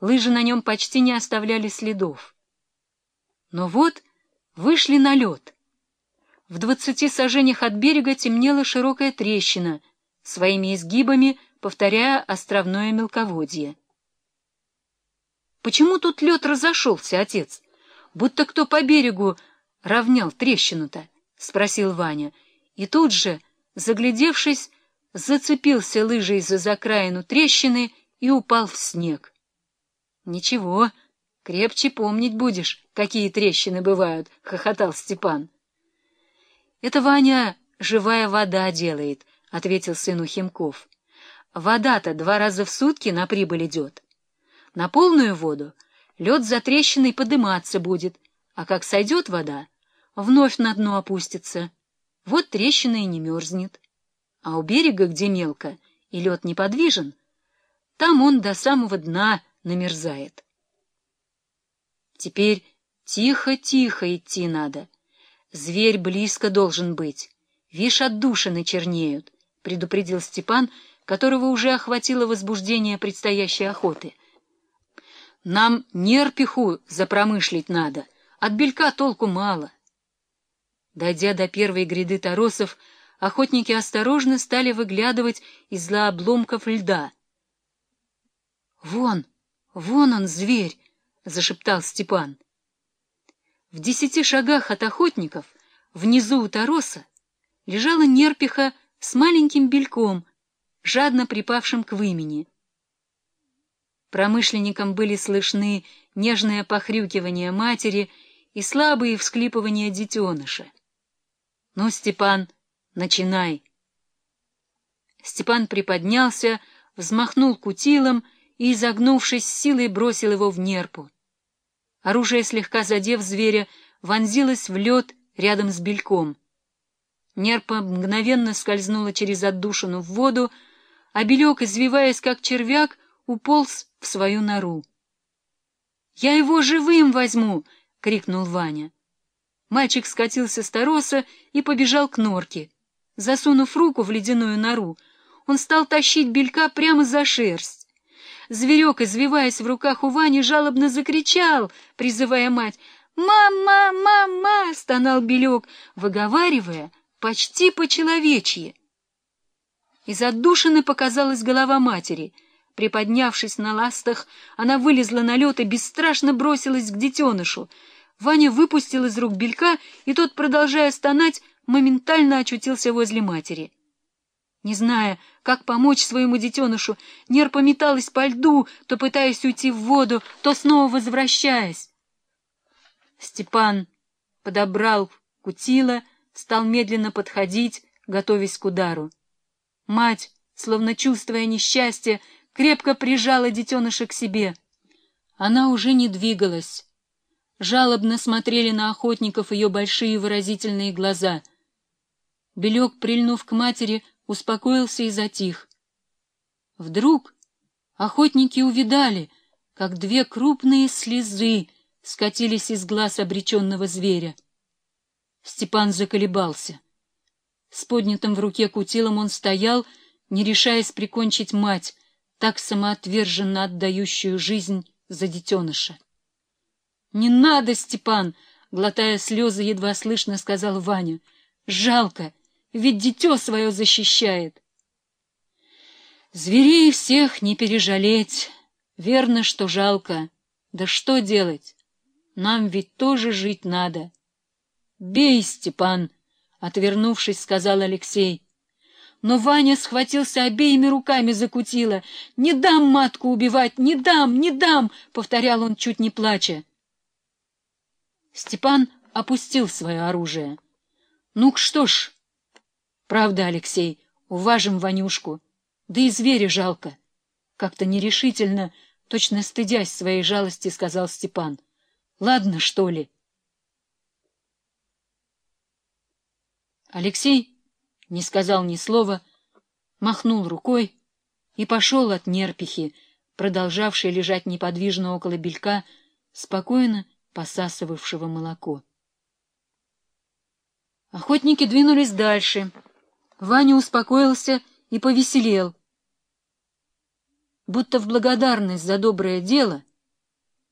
лыжи на нем почти не оставляли следов. Но вот вышли на лед. В двадцати сажениях от берега темнела широкая трещина, своими изгибами повторяя островное мелководье. «Почему тут лед разошелся, отец? Будто кто по берегу равнял трещину-то?» — спросил Ваня. И тут же, заглядевшись, зацепился лыжей за закраину трещины и упал в снег. — Ничего, крепче помнить будешь, какие трещины бывают, — хохотал Степан. — Это Ваня живая вода делает, — ответил сыну Химков. — Вода-то два раза в сутки на прибыль идет. На полную воду лед за трещиной подыматься будет, а как сойдет вода, вновь на дно опустится. Вот трещина и не мерзнет. А у берега, где мелко и лед неподвижен, там он до самого дна намерзает. Теперь тихо-тихо идти надо. Зверь близко должен быть. Вишь, отдушины чернеют, — предупредил Степан, которого уже охватило возбуждение предстоящей охоты. Нам нерпиху запромышлить надо, от белька толку мало. Дойдя до первой гряды торосов, охотники осторожно стали выглядывать из-за обломков льда. — Вон, вон он, зверь! — зашептал Степан. В десяти шагах от охотников, внизу у тороса, лежала нерпиха с маленьким бельком, жадно припавшим к вымени. Промышленникам были слышны нежное похрюкивание матери и слабые всклипывания детеныша. — Ну, Степан, начинай! Степан приподнялся, взмахнул кутилом и, изогнувшись, силой бросил его в нерпу. Оружие, слегка задев зверя, вонзилось в лед рядом с бельком. Нерпа мгновенно скользнула через отдушину в воду, а белек, извиваясь как червяк, уполз в свою нору. — Я его живым возьму! — крикнул Ваня. Мальчик скатился с тороса и побежал к норке. Засунув руку в ледяную нору, он стал тащить белька прямо за шерсть. Зверек, извиваясь в руках у Вани, жалобно закричал, призывая мать. «Мама, мама!» — стонал белек, выговаривая почти по-человечьи. Из отдушины показалась голова матери. Приподнявшись на ластах, она вылезла на лед и бесстрашно бросилась к детенышу — Ваня выпустил из рук белька, и тот, продолжая стонать, моментально очутился возле матери. Не зная, как помочь своему детенышу, Нер пометалась по льду, то пытаясь уйти в воду, то снова возвращаясь. Степан подобрал кутила, стал медленно подходить, готовясь к удару. Мать, словно чувствуя несчастье, крепко прижала детеныша к себе. Она уже не двигалась. Жалобно смотрели на охотников ее большие выразительные глаза. Белек, прильнув к матери, успокоился и затих. Вдруг охотники увидали, как две крупные слезы скатились из глаз обреченного зверя. Степан заколебался. С поднятым в руке кутилом он стоял, не решаясь прикончить мать, так самоотверженно отдающую жизнь за детеныша. — Не надо, Степан! — глотая слезы, едва слышно сказал Ваня. — Жалко, ведь дитё свое защищает. Зверей всех не пережалеть. Верно, что жалко. Да что делать? Нам ведь тоже жить надо. — Бей, Степан! — отвернувшись, сказал Алексей. Но Ваня схватился обеими руками за кутила. «Не дам матку убивать! Не дам! Не дам!» — повторял он, чуть не плача. Степан опустил свое оружие. — Ну что ж, правда, Алексей, уважим Ванюшку, да и зверя жалко. Как-то нерешительно, точно стыдясь своей жалости, сказал Степан. — Ладно, что ли? Алексей не сказал ни слова, махнул рукой и пошел от нерпихи, продолжавшей лежать неподвижно около белька, спокойно посасывавшего молоко. Охотники двинулись дальше. Ваня успокоился и повеселел. Будто в благодарность за доброе дело